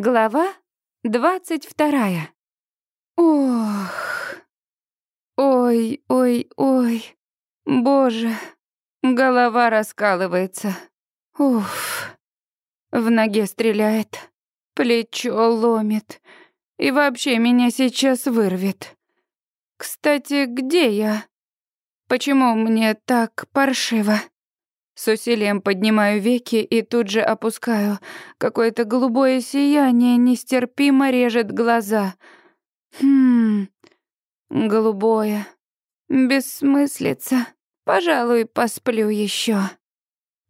Глава двадцать вторая. Ох. Ой, ой, ой. Боже. Голова раскалывается. Уф. В ноге стреляет. Плечо ломит. И вообще меня сейчас вырвет. Кстати, где я? Почему мне так паршиво? С усилием поднимаю веки и тут же опускаю. Какое-то голубое сияние нестерпимо режет глаза. Хм, голубое. Бессмыслица. Пожалуй, посплю еще.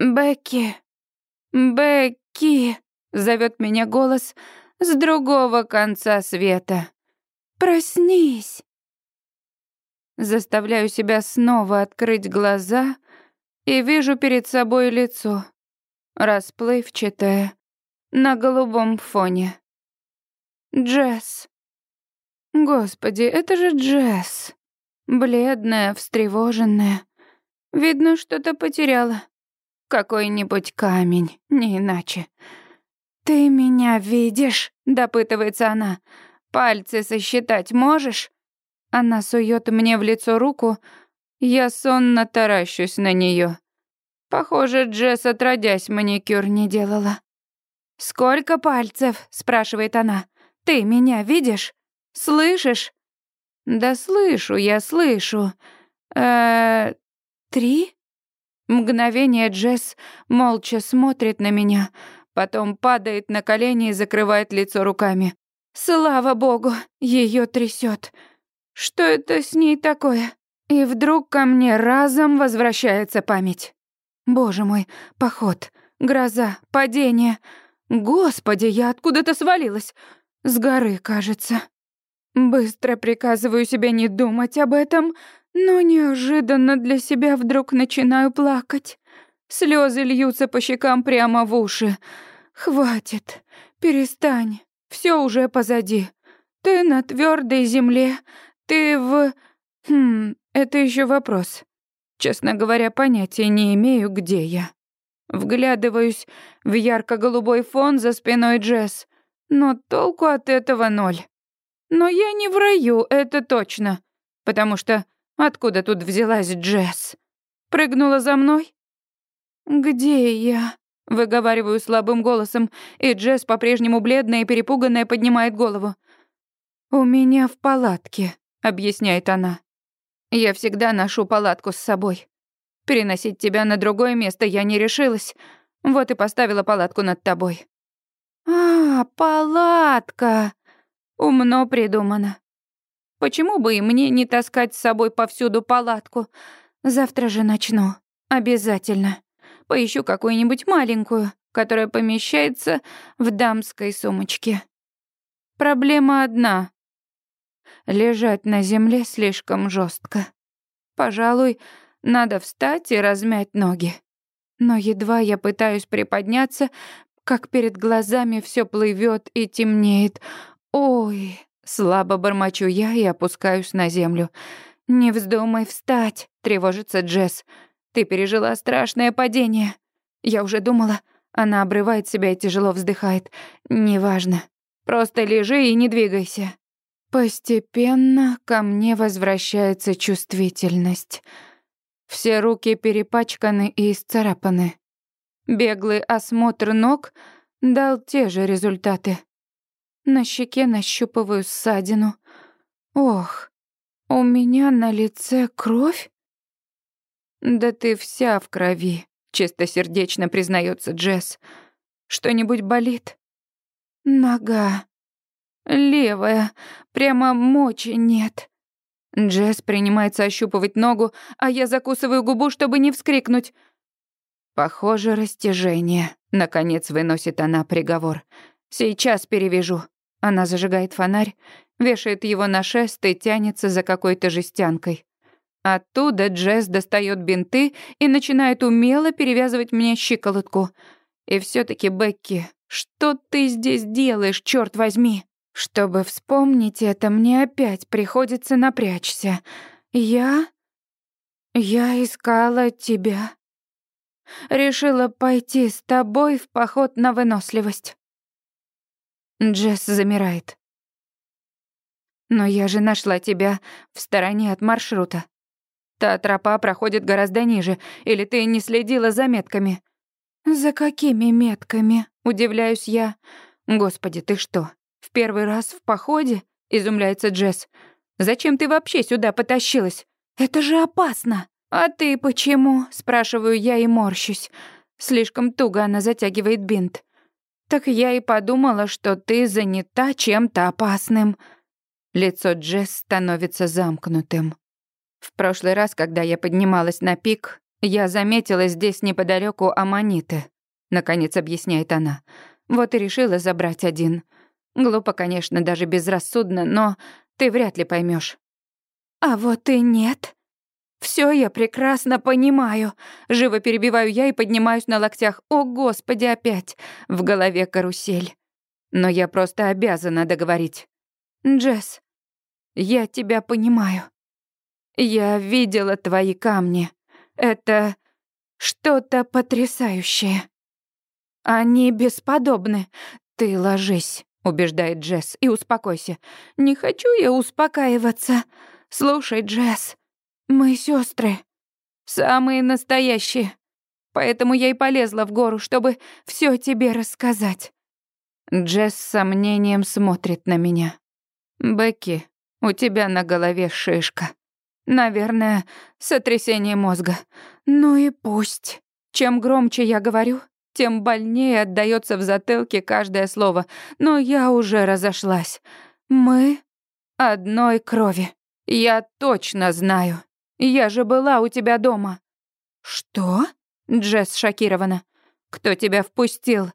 Бекки, Бекки, зовет меня голос с другого конца света. Проснись. Заставляю себя снова открыть глаза — и вижу перед собой лицо, расплывчатое, на голубом фоне. Джесс. Господи, это же Джесс. Бледная, встревоженная. Видно, что-то потеряла. Какой-нибудь камень, не иначе. «Ты меня видишь?» — допытывается она. «Пальцы сосчитать можешь?» Она сует мне в лицо руку, я сонно таращусь на нее. Похоже, Джесс отродясь маникюр не делала. «Сколько пальцев?» — спрашивает она. «Ты меня видишь? Слышишь?» «Да слышу, я слышу. э три?» Мгновение Джесс молча смотрит на меня, потом падает на колени и закрывает лицо руками. Слава богу, ее трясет. Что это с ней такое? И вдруг ко мне разом возвращается память. Боже мой, поход, гроза, падение. Господи, я откуда-то свалилась. С горы, кажется. Быстро приказываю себе не думать об этом, но неожиданно для себя вдруг начинаю плакать. Слезы льются по щекам прямо в уши. Хватит, перестань, все уже позади. Ты на твердой земле, ты в... Хм, это еще вопрос. Честно говоря, понятия не имею, где я. Вглядываюсь в ярко-голубой фон за спиной Джесс, но толку от этого ноль. Но я не в раю, это точно, потому что откуда тут взялась Джесс? Прыгнула за мной? Где я? Выговариваю слабым голосом, и Джесс, по-прежнему бледная и перепуганная, поднимает голову. «У меня в палатке», — объясняет она. Я всегда ношу палатку с собой. Переносить тебя на другое место я не решилась. Вот и поставила палатку над тобой. А, палатка. Умно придумано. Почему бы и мне не таскать с собой повсюду палатку? Завтра же начну. Обязательно. Поищу какую-нибудь маленькую, которая помещается в дамской сумочке. Проблема одна. Лежать на земле слишком жестко. Пожалуй, надо встать и размять ноги. Но едва я пытаюсь приподняться, как перед глазами все плывет и темнеет. Ой, слабо бормочу я и опускаюсь на землю. Не вздумай встать, тревожится Джесс. Ты пережила страшное падение. Я уже думала, она обрывает себя и тяжело вздыхает. Неважно. Просто лежи и не двигайся. Постепенно ко мне возвращается чувствительность. Все руки перепачканы и исцарапаны. Беглый осмотр ног дал те же результаты. На щеке нащупываю ссадину. Ох, у меня на лице кровь? Да ты вся в крови, чистосердечно признается Джесс. Что-нибудь болит? Нога. Левая. Прямо мочи нет. Джесс принимается ощупывать ногу, а я закусываю губу, чтобы не вскрикнуть. Похоже, растяжение. Наконец выносит она приговор. Сейчас перевяжу. Она зажигает фонарь, вешает его на шест и тянется за какой-то жестянкой. Оттуда Джесс достает бинты и начинает умело перевязывать мне щиколотку. И все таки Бекки, что ты здесь делаешь, черт возьми? Чтобы вспомнить это, мне опять приходится напрячься. Я... Я искала тебя. Решила пойти с тобой в поход на выносливость. Джесс замирает. Но я же нашла тебя в стороне от маршрута. Та тропа проходит гораздо ниже, или ты не следила за метками? За какими метками? Удивляюсь я. Господи, ты что, в первый раз в походе? Изумляется Джесс. Зачем ты вообще сюда потащилась? Это же опасно. А ты почему? Спрашиваю я и морщусь. Слишком туго она затягивает бинт. Так я и подумала, что ты занята чем-то опасным. Лицо Джесс становится замкнутым. В прошлый раз, когда я поднималась на пик, я заметила здесь неподалеку аммониты. Наконец объясняет она. Вот и решила забрать один. Глупо, конечно, даже безрассудно, но ты вряд ли поймешь. А вот и нет. Все я прекрасно понимаю. Живо перебиваю я и поднимаюсь на локтях. О, Господи, опять. В голове карусель. Но я просто обязана договорить. Джесс, я тебя понимаю. Я видела твои камни. Это что-то потрясающее. Они бесподобны. Ты ложись, убеждает Джесс, и успокойся. Не хочу я успокаиваться. Слушай, Джесс, мы сестры, самые настоящие. Поэтому я и полезла в гору, чтобы все тебе рассказать. Джесс с сомнением смотрит на меня. Бекки, у тебя на голове шишка. Наверное, сотрясение мозга. Ну и пусть. Чем громче я говорю, тем больнее отдаётся в затылке каждое слово. Но я уже разошлась. Мы одной крови. Я точно знаю. Я же была у тебя дома. Что? Джесс шокирована. Кто тебя впустил?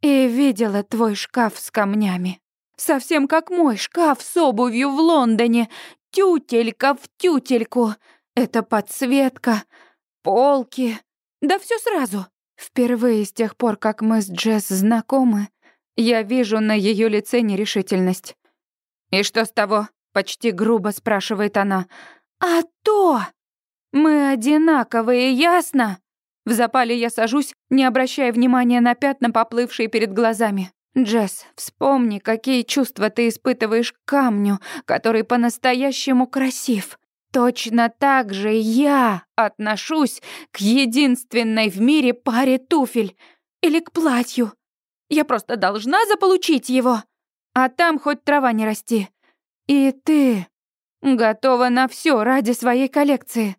И видела твой шкаф с камнями. Совсем как мой шкаф с обувью в Лондоне тютелька в тютельку. Это подсветка, полки. Да все сразу. Впервые с тех пор, как мы с Джесс знакомы, я вижу на ее лице нерешительность. «И что с того?» — почти грубо спрашивает она. «А то! Мы одинаковые, ясно?» В запале я сажусь, не обращая внимания на пятна, поплывшие перед глазами. Джесс, вспомни, какие чувства ты испытываешь к камню, который по-настоящему красив. Точно так же я отношусь к единственной в мире паре туфель или к платью. Я просто должна заполучить его, а там хоть трава не расти. И ты готова на все ради своей коллекции?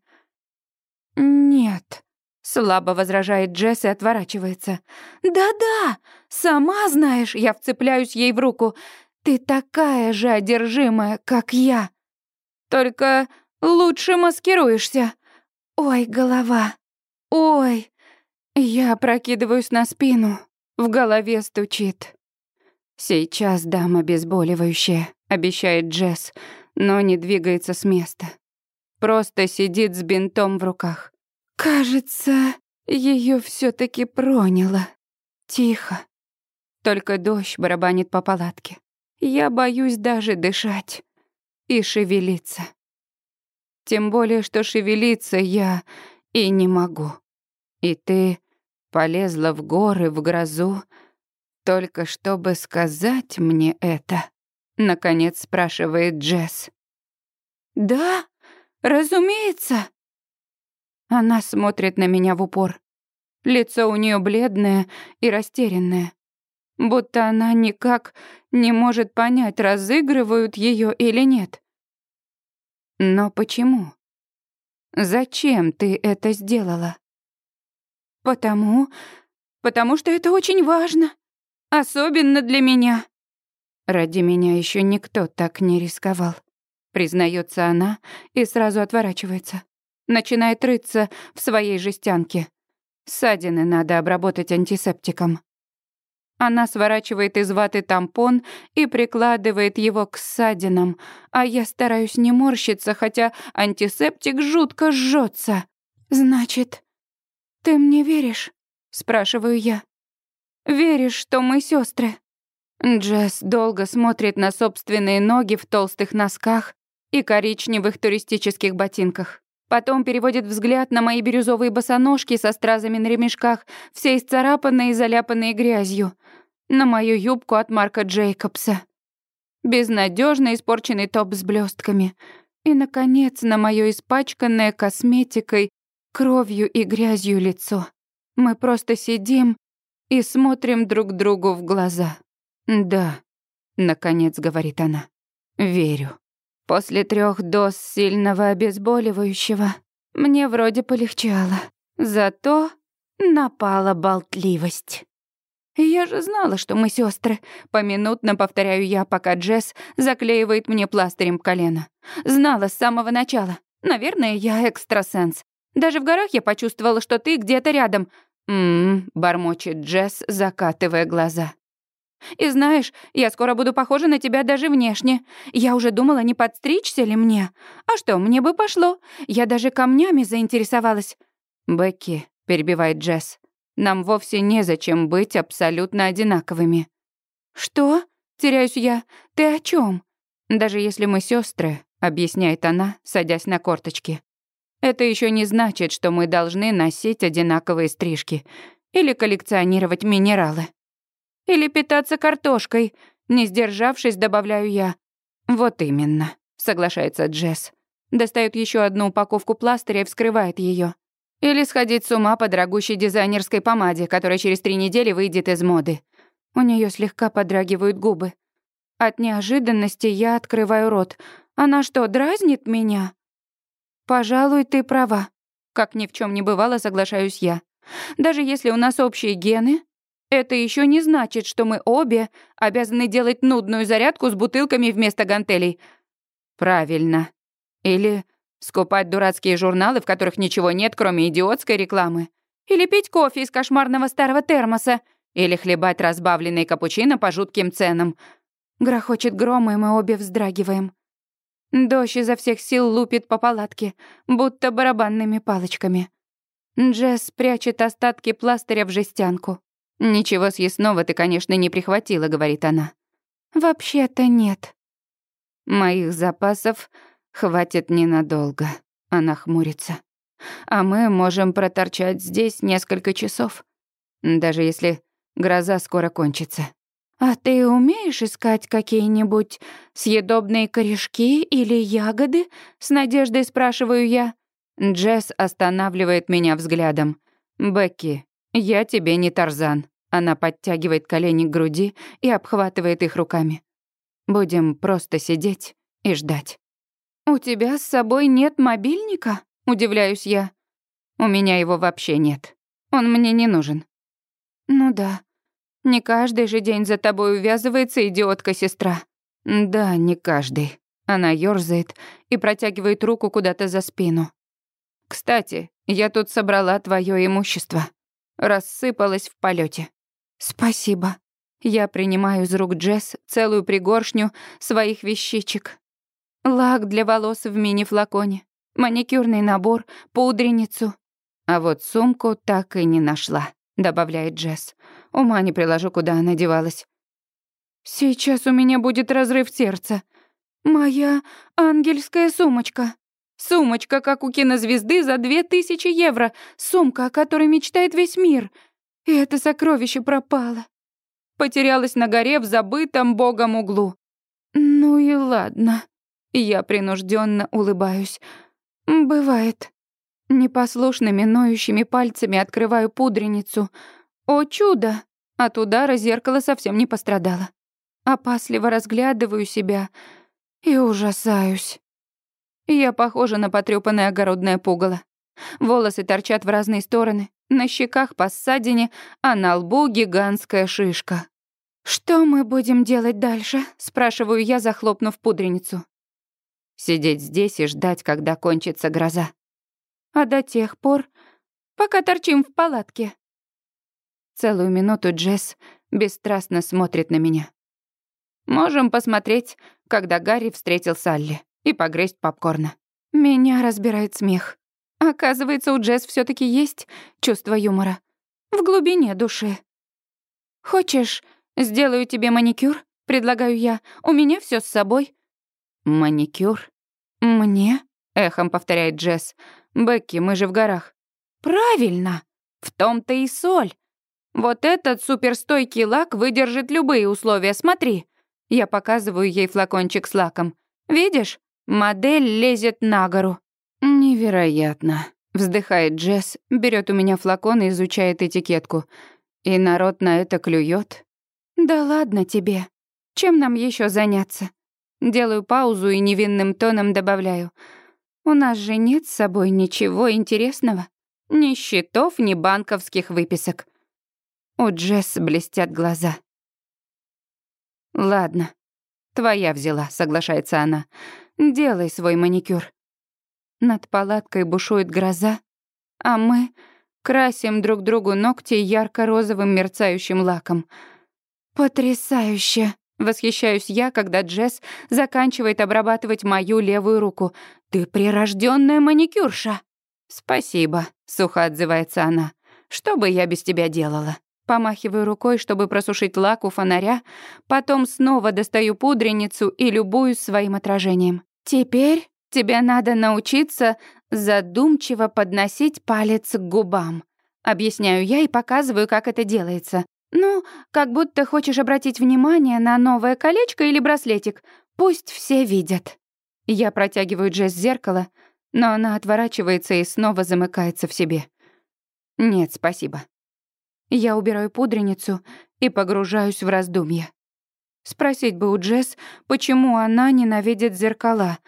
Нет. Слабо возражает Джесс и отворачивается. «Да-да, сама знаешь, я вцепляюсь ей в руку. Ты такая же одержимая, как я. Только лучше маскируешься. Ой, голова. Ой. Я прокидываюсь на спину. В голове стучит. Сейчас дам обезболивающее, обещает Джесс, но не двигается с места. Просто сидит с бинтом в руках. Кажется, ее все таки проняло. Тихо. Только дождь барабанит по палатке. Я боюсь даже дышать и шевелиться. Тем более, что шевелиться я и не могу. И ты полезла в горы, в грозу, только чтобы сказать мне это. Наконец спрашивает Джесс. Да, разумеется. Она смотрит на меня в упор. Лицо у нее бледное и растерянное. Будто она никак не может понять, разыгрывают ее или нет. Но почему? Зачем ты это сделала? Потому... Потому что это очень важно. Особенно для меня. Ради меня еще никто так не рисковал. Признается она и сразу отворачивается начинает рыться в своей жестянке. Ссадины надо обработать антисептиком. Она сворачивает из ваты тампон и прикладывает его к ссадинам, а я стараюсь не морщиться, хотя антисептик жутко жжется. «Значит, ты мне веришь?» — спрашиваю я. «Веришь, что мы сестры? Джесс долго смотрит на собственные ноги в толстых носках и коричневых туристических ботинках. Потом переводит взгляд на мои бирюзовые босоножки со стразами на ремешках, все исцарапанные и заляпанные грязью. На мою юбку от Марка Джейкобса, безнадежно испорченный топ с блестками и, наконец, на мое испачканное косметикой, кровью и грязью лицо. Мы просто сидим и смотрим друг другу в глаза. «Да», — наконец говорит она, — «верю». После трех доз сильного обезболивающего мне вроде полегчало. Зато напала болтливость. «Я же знала, что мы сестры. Поминутно повторяю я, пока Джесс заклеивает мне пластырем колено. Знала с самого начала. Наверное, я экстрасенс. Даже в горах я почувствовала, что ты где-то рядом. «М-м», бормочет Джесс, закатывая глаза. «И знаешь, я скоро буду похожа на тебя даже внешне. Я уже думала, не подстричься ли мне. А что, мне бы пошло. Я даже камнями заинтересовалась». «Бекки», — перебивает Джесс, нам вовсе незачем быть абсолютно одинаковыми. Что? Теряюсь я. Ты о чем? Даже если мы сестры, объясняет она, садясь на корточки. Это еще не значит, что мы должны носить одинаковые стрижки или коллекционировать минералы. Или питаться картошкой, не сдержавшись, добавляю я. Вот именно, соглашается Джесс. Достает еще одну упаковку пластыря и вскрывает ее. Или сходить с ума по дорогущей дизайнерской помаде, которая через три недели выйдет из моды. У нее слегка подрагивают губы. От неожиданности я открываю рот. Она что, дразнит меня? Пожалуй, ты права. Как ни в чем не бывало, соглашаюсь я. Даже если у нас общие гены, это еще не значит, что мы обе обязаны делать нудную зарядку с бутылками вместо гантелей. Правильно. Или Скупать дурацкие журналы, в которых ничего нет, кроме идиотской рекламы. Или пить кофе из кошмарного старого термоса. Или хлебать разбавленный капучино по жутким ценам. Грохочет гром, и мы обе вздрагиваем. Дождь изо всех сил лупит по палатке, будто барабанными палочками. Джесс прячет остатки пластыря в жестянку. «Ничего съестного ты, конечно, не прихватила», — говорит она. «Вообще-то нет». Моих запасов Хватит ненадолго. Она хмурится. А мы можем проторчать здесь несколько часов. Даже если гроза скоро кончится. А ты умеешь искать какие-нибудь съедобные корешки или ягоды? С надеждой спрашиваю я. Джесс останавливает меня взглядом. Бекки, я тебе не Тарзан. Она подтягивает колени к груди и обхватывает их руками. Будем просто сидеть и ждать. «У тебя с собой нет мобильника?» — удивляюсь я. «У меня его вообще нет. Он мне не нужен». «Ну да. Не каждый же день за тобой увязывается идиотка-сестра». «Да, не каждый». Она ёрзает и протягивает руку куда-то за спину. «Кстати, я тут собрала твое имущество. Рассыпалась в полете. «Спасибо». Я принимаю из рук Джесс целую пригоршню своих вещичек. Лак для волос в мини-флаконе, маникюрный набор, пудреницу. А вот сумку так и не нашла, добавляет Джесс. Ума не приложу, куда она девалась. Сейчас у меня будет разрыв сердца. Моя ангельская сумочка. Сумочка, как у кинозвезды, за две тысячи евро. Сумка, о которой мечтает весь мир. И это сокровище пропало. Потерялась на горе в забытом богом углу. Ну и ладно. Я принужденно улыбаюсь. Бывает. Непослушными ноющими пальцами открываю пудреницу. О чудо! От удара зеркало совсем не пострадало. Опасливо разглядываю себя и ужасаюсь. Я похожа на потрёпанное огородное пугало. Волосы торчат в разные стороны, на щеках по ссадине, а на лбу гигантская шишка. «Что мы будем делать дальше?» — спрашиваю я, захлопнув пудреницу. Сидеть здесь и ждать, когда кончится гроза. А до тех пор, пока торчим в палатке. Целую минуту Джесс бесстрастно смотрит на меня. Можем посмотреть, когда Гарри встретил Салли, и погрызть попкорна. Меня разбирает смех. Оказывается, у Джесс все таки есть чувство юмора. В глубине души. «Хочешь, сделаю тебе маникюр?» — предлагаю я. «У меня все с собой. «Маникюр?» «Мне?» — эхом повторяет Джесс. «Бекки, мы же в горах». «Правильно! В том-то и соль. Вот этот суперстойкий лак выдержит любые условия, смотри. Я показываю ей флакончик с лаком. Видишь? Модель лезет на гору. Невероятно. Вздыхает Джесс, берет у меня флакон и изучает этикетку. И народ на это клюет. Да ладно тебе. Чем нам еще заняться? Делаю паузу и невинным тоном добавляю. У нас же нет с собой ничего интересного. Ни счетов, ни банковских выписок. У Джесс блестят глаза. «Ладно, твоя взяла», — соглашается она. «Делай свой маникюр». Над палаткой бушует гроза, а мы красим друг другу ногти ярко-розовым мерцающим лаком. «Потрясающе!» — восхищаюсь я, когда Джесс заканчивает обрабатывать мою левую руку. «Ты прирожденная маникюрша!» «Спасибо», — сухо отзывается она. «Что бы я без тебя делала?» Помахиваю рукой, чтобы просушить лак у фонаря, потом снова достаю пудреницу и любуюсь своим отражением. «Теперь тебе надо научиться задумчиво подносить палец к губам». Объясняю я и показываю, как это делается. Ну, как будто хочешь обратить внимание на новое колечко или браслетик. Пусть все видят. Я протягиваю Джесс зеркало, но она отворачивается и снова замыкается в себе. Нет, спасибо. Я убираю пудреницу и погружаюсь в раздумья. Спросить бы у Джесс, почему она ненавидит зеркала.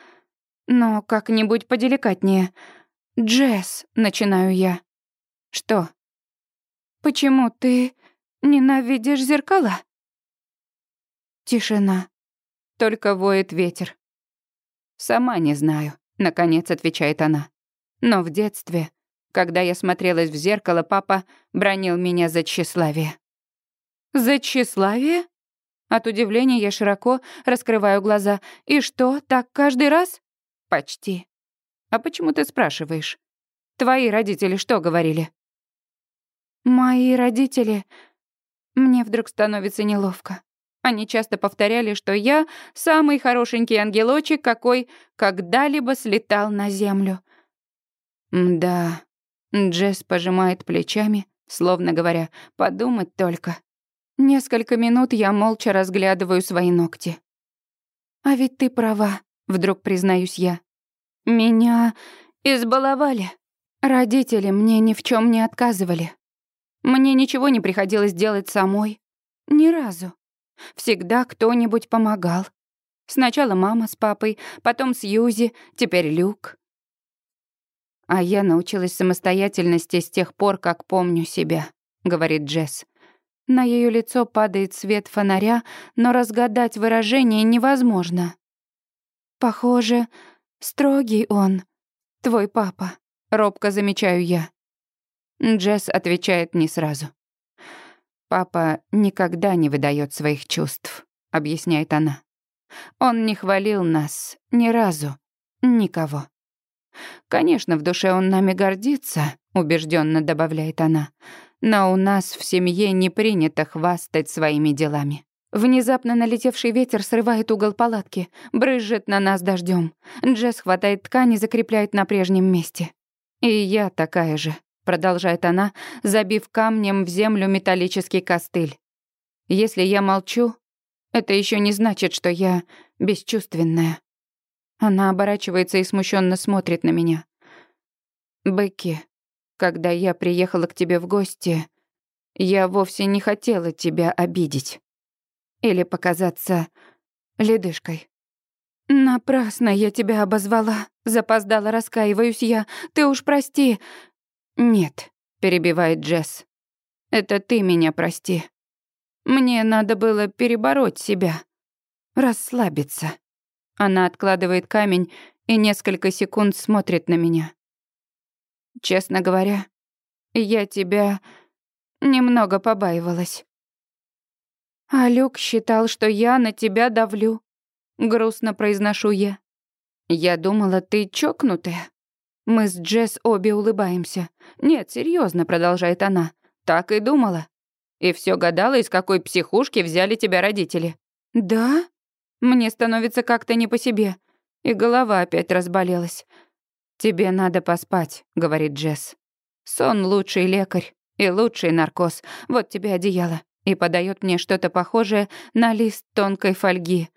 Но как-нибудь поделикатнее. «Джесс», — начинаю я. «Что?» «Почему ты ненавидишь зеркала?» Тишина. Только воет ветер. «Сама не знаю», — наконец отвечает она. «Но в детстве когда я смотрелась в зеркало, папа бронил меня за тщеславие. «За тщеславие?» От удивления я широко раскрываю глаза. «И что, так каждый раз?» «Почти». «А почему ты спрашиваешь? Твои родители что говорили?» «Мои родители...» Мне вдруг становится неловко. Они часто повторяли, что я самый хорошенький ангелочек, какой когда-либо слетал на землю. Да, Джесс пожимает плечами, словно говоря, подумать только. Несколько минут я молча разглядываю свои ногти. «А ведь ты права», — вдруг признаюсь я. «Меня избаловали. Родители мне ни в чем не отказывали. Мне ничего не приходилось делать самой. Ни разу. Всегда кто-нибудь помогал. Сначала мама с папой, потом Сьюзи, теперь Люк. А я научилась самостоятельности с тех пор, как помню себя, говорит Джесс. На ее лицо падает свет фонаря, но разгадать выражение невозможно. Похоже, строгий он, твой папа, робко замечаю я. Джесс отвечает не сразу. Папа никогда не выдает своих чувств, объясняет она. Он не хвалил нас ни разу, никого. Конечно, в душе он нами гордится, убежденно добавляет она. Но у нас в семье не принято хвастать своими делами. Внезапно налетевший ветер срывает угол палатки, брызжет на нас дождем. Джесс хватает ткань и закрепляет на прежнем месте. И я такая же, продолжает она, забив камнем в землю металлический костыль. Если я молчу, это еще не значит, что я бесчувственная. Она оборачивается и смущенно смотрит на меня. «Бекки, когда я приехала к тебе в гости, я вовсе не хотела тебя обидеть. Или показаться ледышкой. Напрасно я тебя обозвала. Запоздала, раскаиваюсь я. Ты уж прости. Нет, перебивает Джесс. Это ты меня прости. Мне надо было перебороть себя. Расслабиться. Она откладывает камень и несколько секунд смотрит на меня. Честно говоря, я тебя немного побаивалась. А Люк считал, что я на тебя давлю. Грустно произношу я. Я думала, ты чокнутая. Мы с Джесс обе улыбаемся. Нет, серьезно, продолжает она. Так и думала. И все гадала, из какой психушки взяли тебя родители. Да? Мне становится как-то не по себе, и голова опять разболелась. «Тебе надо поспать», — говорит Джесс. «Сон — лучший лекарь. И лучший наркоз. Вот тебе одеяло. И подает мне что-то похожее на лист тонкой фольги.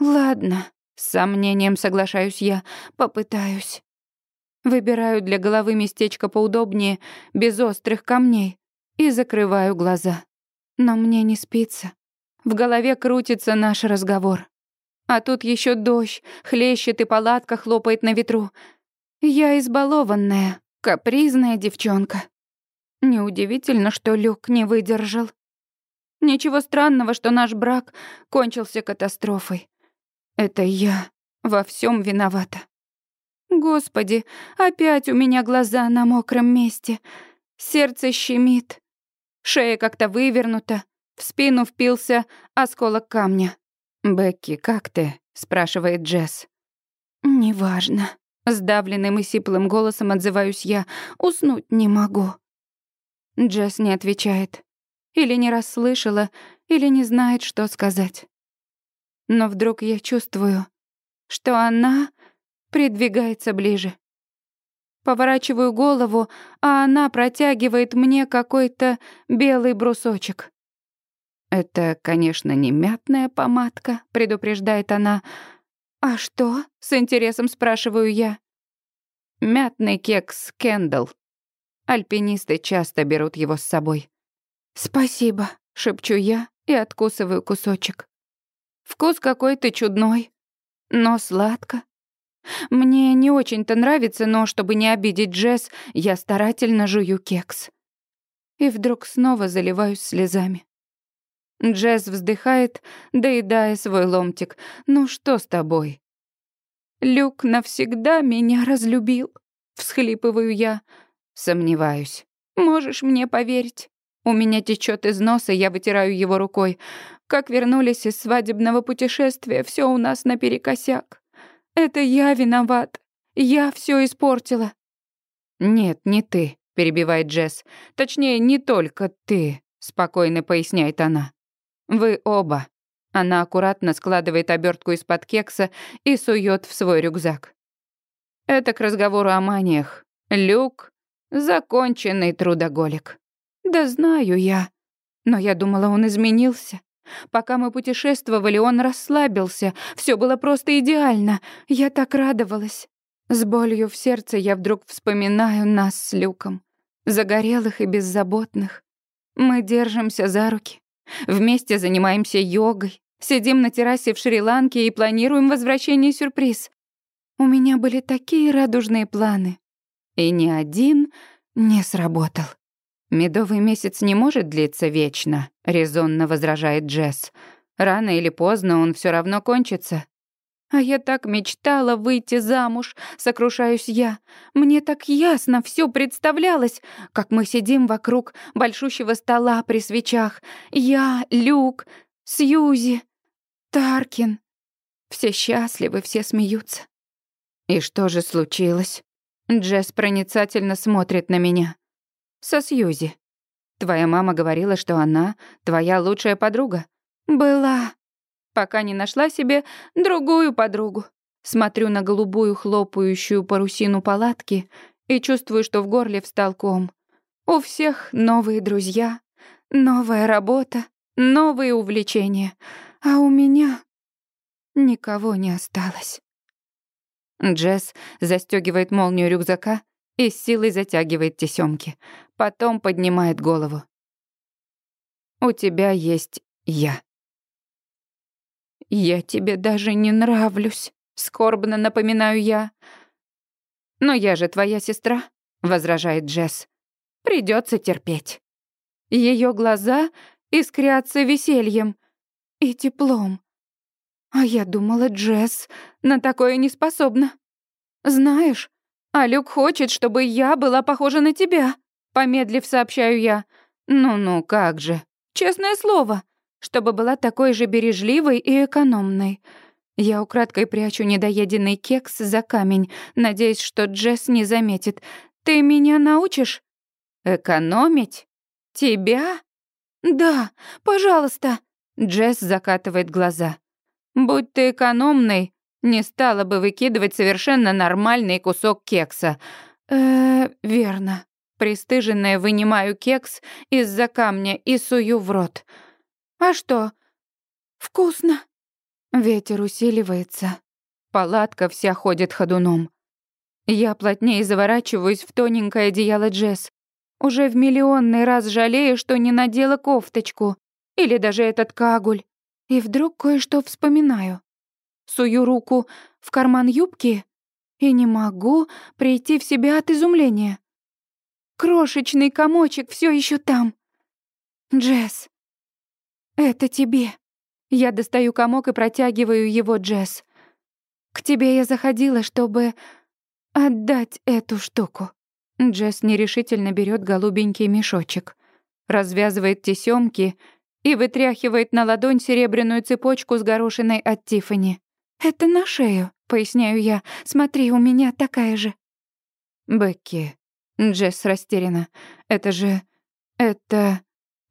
Ладно, с сомнением соглашаюсь я, попытаюсь. Выбираю для головы местечко поудобнее, без острых камней, и закрываю глаза. Но мне не спится. В голове крутится наш разговор. А тут еще дождь, хлещет и палатка хлопает на ветру. Я избалованная, капризная девчонка. Неудивительно, что Люк не выдержал. Ничего странного, что наш брак кончился катастрофой. Это я во всем виновата. Господи, опять у меня глаза на мокром месте. Сердце щемит. Шея как-то вывернута. В спину впился осколок камня. «Бекки, как ты?» — спрашивает Джесс. «Неважно». Сдавленным и сиплым голосом отзываюсь я. «Уснуть не могу». Джесс не отвечает. Или не расслышала, или не знает, что сказать. Но вдруг я чувствую, что она придвигается ближе. Поворачиваю голову, а она протягивает мне какой-то белый брусочек. «Это, конечно, не мятная помадка», — предупреждает она. «А что?» — с интересом спрашиваю я. «Мятный кекс Кендалл. Альпинисты часто берут его с собой». «Спасибо», — шепчу я и откусываю кусочек. Вкус какой-то чудной, но сладко. Мне не очень-то нравится, но чтобы не обидеть Джесс, я старательно жую кекс. И вдруг снова заливаюсь слезами. Джесс вздыхает, доедая свой ломтик. «Ну что с тобой?» «Люк навсегда меня разлюбил», — всхлипываю я. Сомневаюсь. «Можешь мне поверить?» У меня течет из носа, я вытираю его рукой. Как вернулись из свадебного путешествия, все у нас наперекосяк. Это я виноват. Я все испортила. Нет, не ты, перебивает Джесс. Точнее, не только ты, спокойно поясняет она. Вы оба. Она аккуратно складывает обертку из-под кекса и сует в свой рюкзак. Это к разговору о маниях. Люк — законченный трудоголик. Да знаю я. Но я думала, он изменился. Пока мы путешествовали, он расслабился. Все было просто идеально. Я так радовалась. С болью в сердце я вдруг вспоминаю нас с Люком. Загорелых и беззаботных. Мы держимся за руки. Вместе занимаемся йогой. Сидим на террасе в Шри-Ланке и планируем возвращение сюрприз. У меня были такие радужные планы. И ни один не сработал. «Медовый месяц не может длиться вечно», — резонно возражает Джесс. «Рано или поздно он все равно кончится». «А я так мечтала выйти замуж», — сокрушаюсь я. «Мне так ясно все представлялось, как мы сидим вокруг большущего стола при свечах. Я, Люк, Сьюзи, Таркин. Все счастливы, все смеются». «И что же случилось?» Джесс проницательно смотрит на меня со Сьюзи. Твоя мама говорила, что она твоя лучшая подруга. Была. Пока не нашла себе другую подругу. Смотрю на голубую хлопающую парусину палатки и чувствую, что в горле встал ком. У всех новые друзья, новая работа, новые увлечения. А у меня никого не осталось. Джесс застегивает молнию рюкзака и с силой затягивает тесёмки. Потом поднимает голову. «У тебя есть я». «Я тебе даже не нравлюсь», — скорбно напоминаю я. «Но я же твоя сестра», — возражает Джесс. Придется терпеть». Ее глаза искрятся весельем и теплом. А я думала, Джесс на такое не способна. Знаешь, а Люк хочет, чтобы я была похожа на тебя, помедлив сообщаю я. Ну-ну, как же. Честное слово, чтобы была такой же бережливой и экономной. Я украдкой прячу недоеденный кекс за камень, надеясь, что Джесс не заметит. Ты меня научишь? Экономить? Тебя? Да, пожалуйста. Джесс закатывает глаза. Будь ты экономной, не стала бы выкидывать совершенно нормальный кусок кекса. Э, верно. Престыженная вынимаю кекс из-за камня и сую в рот. «А что? Вкусно!» Ветер усиливается. Палатка вся ходит ходуном. Я плотнее заворачиваюсь в тоненькое одеяло Джесс. Уже в миллионный раз жалею, что не надела кофточку. Или даже этот кагуль. И вдруг кое-что вспоминаю. Сую руку в карман юбки и не могу прийти в себя от изумления. Крошечный комочек все еще там. Джесс, это тебе. Я достаю комок и протягиваю его Джесс. К тебе я заходила, чтобы отдать эту штуку. Джесс нерешительно берет голубенький мешочек, развязывает тесемки и вытряхивает на ладонь серебряную цепочку с горошиной от Тифани. «Это на шею», — поясняю я. «Смотри, у меня такая же». «Бекки», — Джесс растеряна. «Это же... это...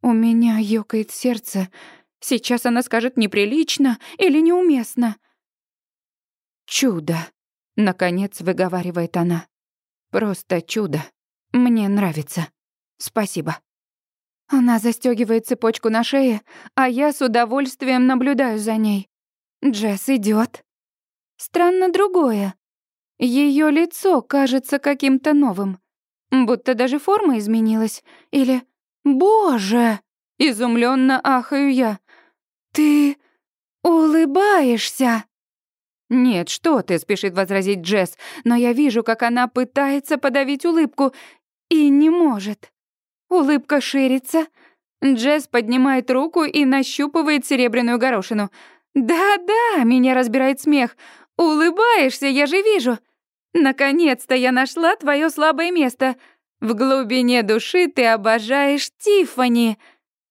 у меня ёкает сердце. Сейчас она скажет неприлично или неуместно». «Чудо», — наконец выговаривает она. «Просто чудо. Мне нравится. Спасибо». Она застёгивает цепочку на шее, а я с удовольствием наблюдаю за ней. Джесс идёт. Странно другое. Её лицо кажется каким-то новым. Будто даже форма изменилась. Или... Боже! Изумленно ахаю я. Ты улыбаешься. «Нет, что ты», — спешит возразить Джесс, но я вижу, как она пытается подавить улыбку и не может. Улыбка ширится. Джесс поднимает руку и нащупывает серебряную горошину. «Да-да», — меня разбирает смех. «Улыбаешься, я же вижу. Наконец-то я нашла твое слабое место. В глубине души ты обожаешь Тиффани.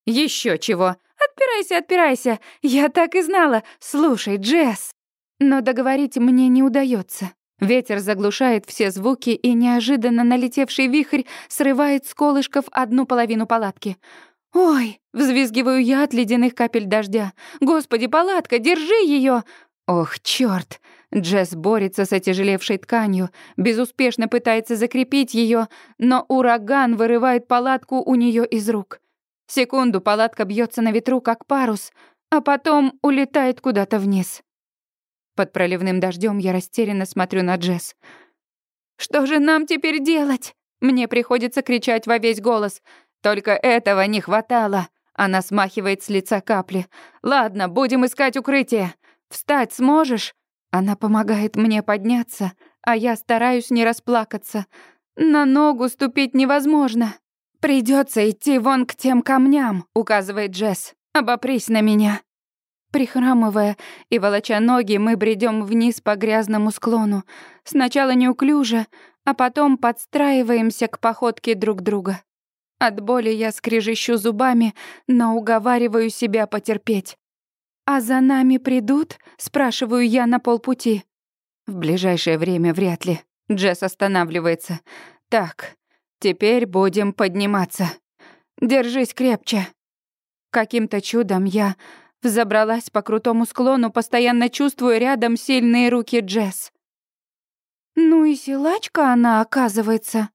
Еще чего. Отпирайся, отпирайся. Я так и знала. Слушай, Джесс». Но договорить мне не удается. Ветер заглушает все звуки, и неожиданно налетевший вихрь срывает с колышков одну половину палатки. «Ой!» — взвизгиваю я от ледяных капель дождя. «Господи, палатка, держи ее! Ох, чёрт! Джесс борется с отяжелевшей тканью, безуспешно пытается закрепить ее, но ураган вырывает палатку у нее из рук. Секунду палатка бьется на ветру, как парус, а потом улетает куда-то вниз. Под проливным дождем я растерянно смотрю на Джесс. «Что же нам теперь делать?» Мне приходится кричать во весь голос — только этого не хватало. Она смахивает с лица капли. Ладно, будем искать укрытие. Встать сможешь? Она помогает мне подняться, а я стараюсь не расплакаться. На ногу ступить невозможно. Придется идти вон к тем камням, указывает Джесс. Обопрись на меня. Прихрамывая и волоча ноги, мы бредем вниз по грязному склону. Сначала неуклюже, а потом подстраиваемся к походке друг друга. От боли я скрежещу зубами, но уговариваю себя потерпеть. «А за нами придут?» — спрашиваю я на полпути. В ближайшее время вряд ли. Джесс останавливается. «Так, теперь будем подниматься. Держись крепче». Каким-то чудом я взобралась по крутому склону, постоянно чувствуя рядом сильные руки Джесс. «Ну и силачка она, оказывается».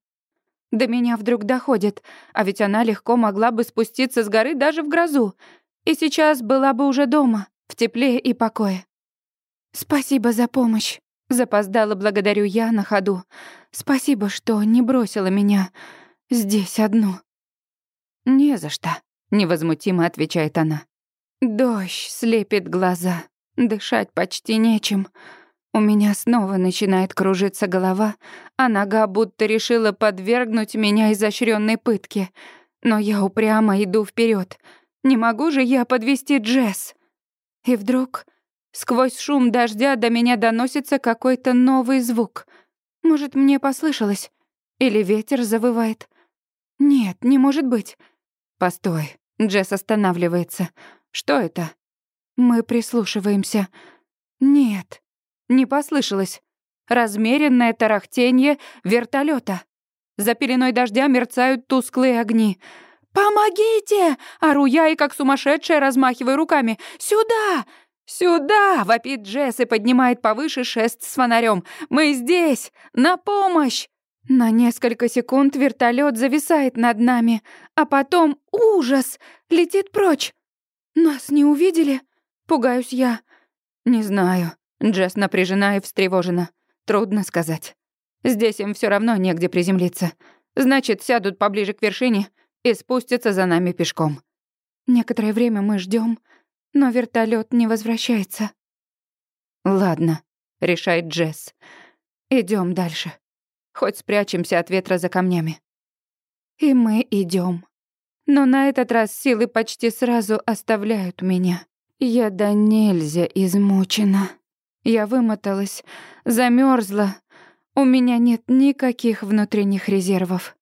До меня вдруг доходит, а ведь она легко могла бы спуститься с горы даже в грозу. И сейчас была бы уже дома, в тепле и покое. «Спасибо за помощь», — запоздала благодарю я на ходу. «Спасибо, что не бросила меня здесь одну». «Не за что», — невозмутимо отвечает она. Дождь слепит глаза, дышать почти нечем. У меня снова начинает кружиться голова, а нога будто решила подвергнуть меня изощренной пытке. Но я упрямо иду вперед. Не могу же я подвести Джесс. И вдруг сквозь шум дождя до меня доносится какой-то новый звук. Может, мне послышалось? Или ветер завывает? Нет, не может быть. Постой. Джесс останавливается. Что это? Мы прислушиваемся. Нет. Не послышалось. Размеренное тарахтение вертолета. За пеленой дождя мерцают тусклые огни. «Помогите!» — ору я и как сумасшедшая размахиваю руками. «Сюда! Сюда!» — вопит Джесс и поднимает повыше шест с фонарем. «Мы здесь! На помощь!» На несколько секунд вертолет зависает над нами, а потом ужас, летит прочь. Нас не увидели? Пугаюсь я. Не знаю. Джесс напряжена и встревожена. Трудно сказать. Здесь им все равно негде приземлиться. Значит, сядут поближе к вершине и спустятся за нами пешком. Некоторое время мы ждем, но вертолет не возвращается. Ладно, решает Джесс. Идем дальше. Хоть спрячемся от ветра за камнями. И мы идем. Но на этот раз силы почти сразу оставляют меня. Я до нельзя измучена. Я вымоталась, замерзла. У меня нет никаких внутренних резервов.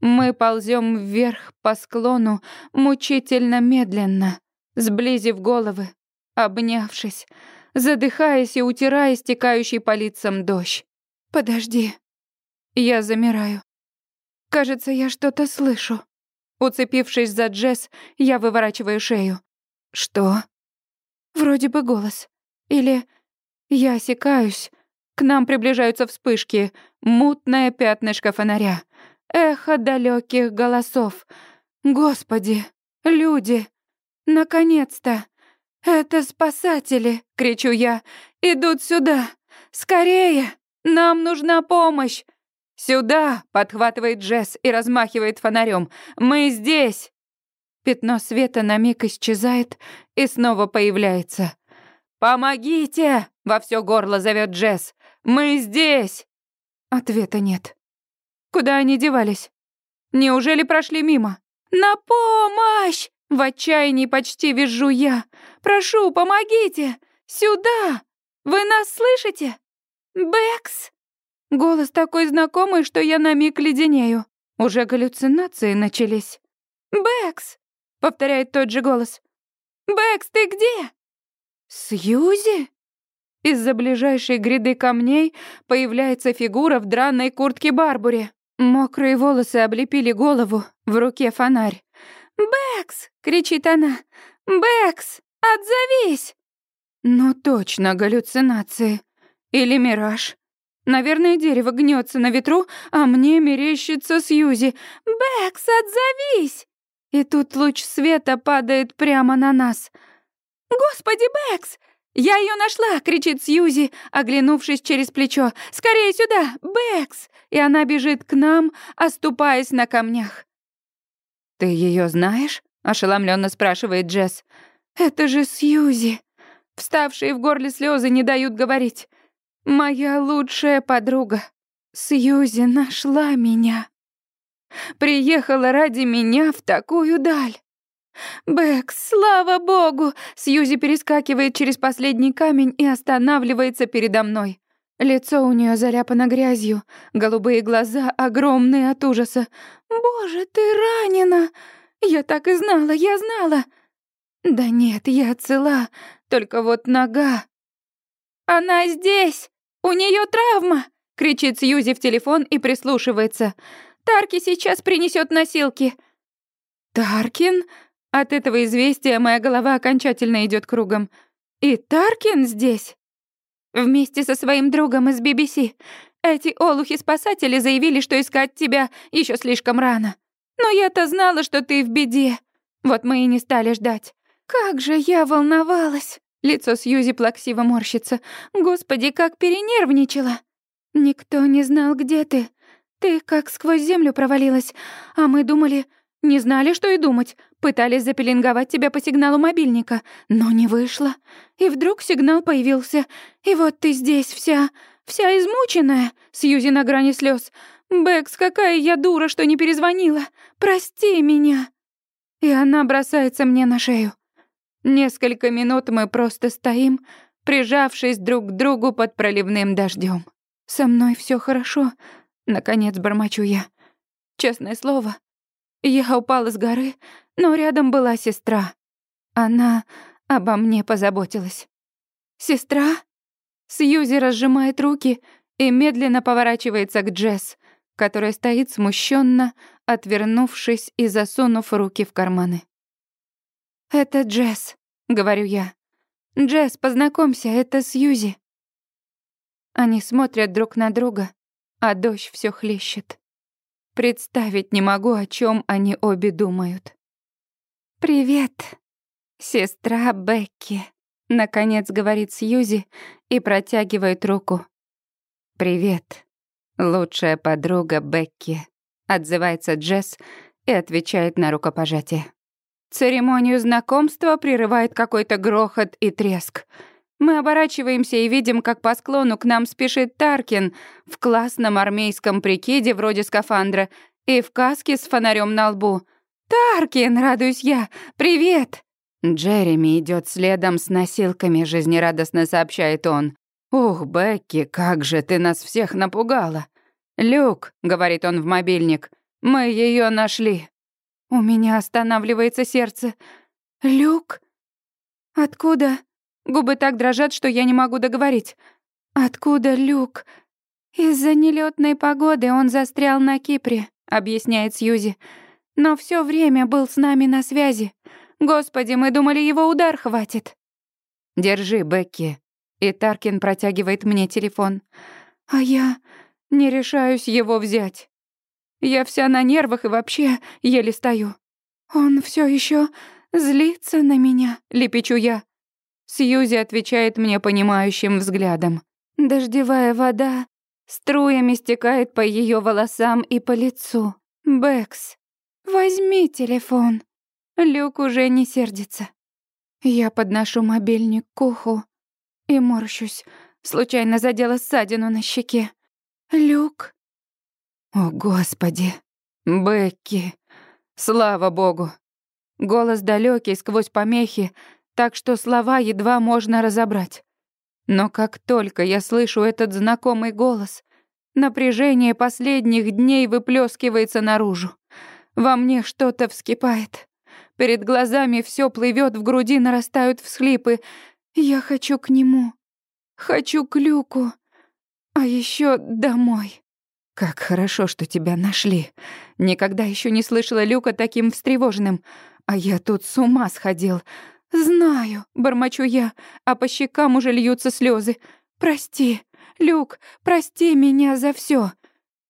Мы ползем вверх по склону мучительно медленно, сблизив головы, обнявшись, задыхаясь и утирая стекающий по лицам дождь. «Подожди», я замираю. Кажется, я что-то слышу. Уцепившись за Джесс, я выворачиваю шею. Что? Вроде бы голос. Или я осекаюсь. К нам приближаются вспышки, мутное пятнышко фонаря, эхо далеких голосов. Господи, люди! Наконец-то! Это спасатели, кричу я. Идут сюда. Скорее! Нам нужна помощь! «Сюда!» — подхватывает Джесс и размахивает фонарем. «Мы здесь!» Пятно света на миг исчезает и снова появляется. «Помогите!» — во все горло зовет Джесс. «Мы здесь!» Ответа нет. Куда они девались? Неужели прошли мимо? «На помощь!» — в отчаянии почти вижу я. «Прошу, помогите! Сюда! Вы нас слышите? Бэкс!» Голос такой знакомый, что я на миг леденею. Уже галлюцинации начались. «Бэкс!» — повторяет тот же голос. «Бэкс, ты где?» «Сьюзи?» Из-за ближайшей гряды камней появляется фигура в драной куртке Барбуре. Мокрые волосы облепили голову, в руке фонарь. «Бэкс!» — кричит она. «Бэкс! Отзовись!» Ну точно галлюцинации. Или мираж. Наверное, дерево гнется на ветру, а мне мерещится Сьюзи. «Бэкс, отзовись!» И тут луч света падает прямо на нас. «Господи, Бэкс! Я ее нашла!» — кричит Сьюзи, оглянувшись через плечо. «Скорее сюда! Бэкс!» И она бежит к нам, оступаясь на камнях. «Ты ее знаешь?» — ошеломленно спрашивает Джесс. «Это же Сьюзи!» Вставшие в горле слезы не дают говорить. Моя лучшая подруга Сьюзи нашла меня. Приехала ради меня в такую даль. Бэк, слава богу! Сьюзи перескакивает через последний камень и останавливается передо мной. Лицо у нее заляпано грязью, голубые глаза огромные от ужаса. «Боже, ты ранена! Я так и знала, я знала!» «Да нет, я цела, только вот нога...» «Она здесь! У нее травма!» — кричит Сьюзи в телефон и прислушивается. «Тарки сейчас принесет носилки!» «Таркин?» От этого известия моя голова окончательно идет кругом. «И Таркин здесь?» «Вместе со своим другом из BBC. Эти олухи-спасатели заявили, что искать тебя еще слишком рано. Но я-то знала, что ты в беде. Вот мы и не стали ждать. Как же я волновалась!» Лицо Сьюзи плаксиво морщится. «Господи, как перенервничала!» «Никто не знал, где ты. Ты как сквозь землю провалилась. А мы думали... Не знали, что и думать. Пытались запеленговать тебя по сигналу мобильника, но не вышло. И вдруг сигнал появился. И вот ты здесь вся... Вся измученная, Сьюзи на грани слез. Бэкс, какая я дура, что не перезвонила. Прости меня. И она бросается мне на шею. Несколько минут мы просто стоим, прижавшись друг к другу под проливным дождем. Со мной все хорошо, наконец бормочу я. Честное слово, я упала с горы, но рядом была сестра. Она обо мне позаботилась. Сестра? Сьюзи разжимает руки и медленно поворачивается к Джесс, которая стоит смущенно, отвернувшись и засунув руки в карманы. «Это Джесс», — говорю я. «Джесс, познакомься, это Сьюзи». Они смотрят друг на друга, а дождь все хлещет. Представить не могу, о чем они обе думают. «Привет, сестра Бекки», — наконец говорит Сьюзи и протягивает руку. «Привет, лучшая подруга Бекки», — отзывается Джесс и отвечает на рукопожатие. Церемонию знакомства прерывает какой-то грохот и треск. Мы оборачиваемся и видим, как по склону к нам спешит Таркин в классном армейском прикиде вроде скафандра и в каске с фонарем на лбу. «Таркин!» — радуюсь я. «Привет!» Джереми идет следом с носилками, жизнерадостно сообщает он. «Ух, Бекки, как же ты нас всех напугала!» «Люк», — говорит он в мобильник, — «мы ее нашли». У меня останавливается сердце. «Люк? Откуда?» Губы так дрожат, что я не могу договорить. «Откуда Люк?» «Из-за нелетной погоды он застрял на Кипре», — объясняет Сьюзи. «Но все время был с нами на связи. Господи, мы думали, его удар хватит». «Держи, Бекки». И Таркин протягивает мне телефон. А я не решаюсь его взять. Я вся на нервах и вообще еле стою. Он все еще злится на меня, лепечу я. Сьюзи отвечает мне понимающим взглядом. Дождевая вода струями стекает по ее волосам и по лицу. Бэкс, возьми телефон. Люк уже не сердится. Я подношу мобильник к уху и морщусь. Случайно задела ссадину на щеке. Люк. О, Господи. Бекки. Слава богу. Голос далекий сквозь помехи, так что слова едва можно разобрать. Но как только я слышу этот знакомый голос, напряжение последних дней выплескивается наружу. Во мне что-то вскипает. Перед глазами все плывет, в груди нарастают всхлипы. Я хочу к нему. Хочу к Люку. А еще домой. Как хорошо, что тебя нашли. Никогда еще не слышала Люка таким встревоженным. А я тут с ума сходил. «Знаю», — бормочу я, а по щекам уже льются слезы. «Прости, Люк, прости меня за все.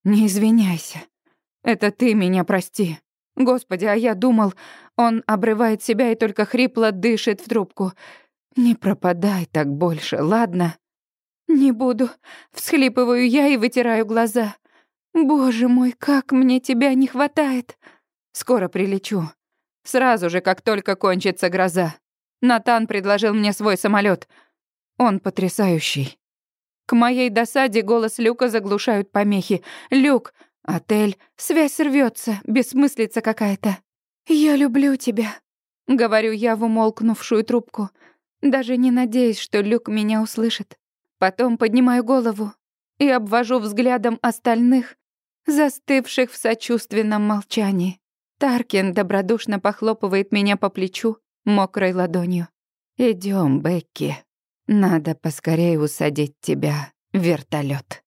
«Не извиняйся. Это ты меня прости. Господи, а я думал, он обрывает себя и только хрипло дышит в трубку. Не пропадай так больше, ладно?» «Не буду», — всхлипываю я и вытираю глаза. «Боже мой, как мне тебя не хватает!» «Скоро прилечу. Сразу же, как только кончится гроза. Натан предложил мне свой самолет. Он потрясающий. К моей досаде голос Люка заглушают помехи. «Люк! Отель! Связь рвется, бессмыслица какая-то!» «Я люблю тебя», — говорю я в умолкнувшую трубку, даже не надеясь, что Люк меня услышит. Потом поднимаю голову и обвожу взглядом остальных, застывших в сочувственном молчании. Таркин добродушно похлопывает меня по плечу, мокрой ладонью. Идем, Бекки. Надо поскорее усадить тебя в вертолет.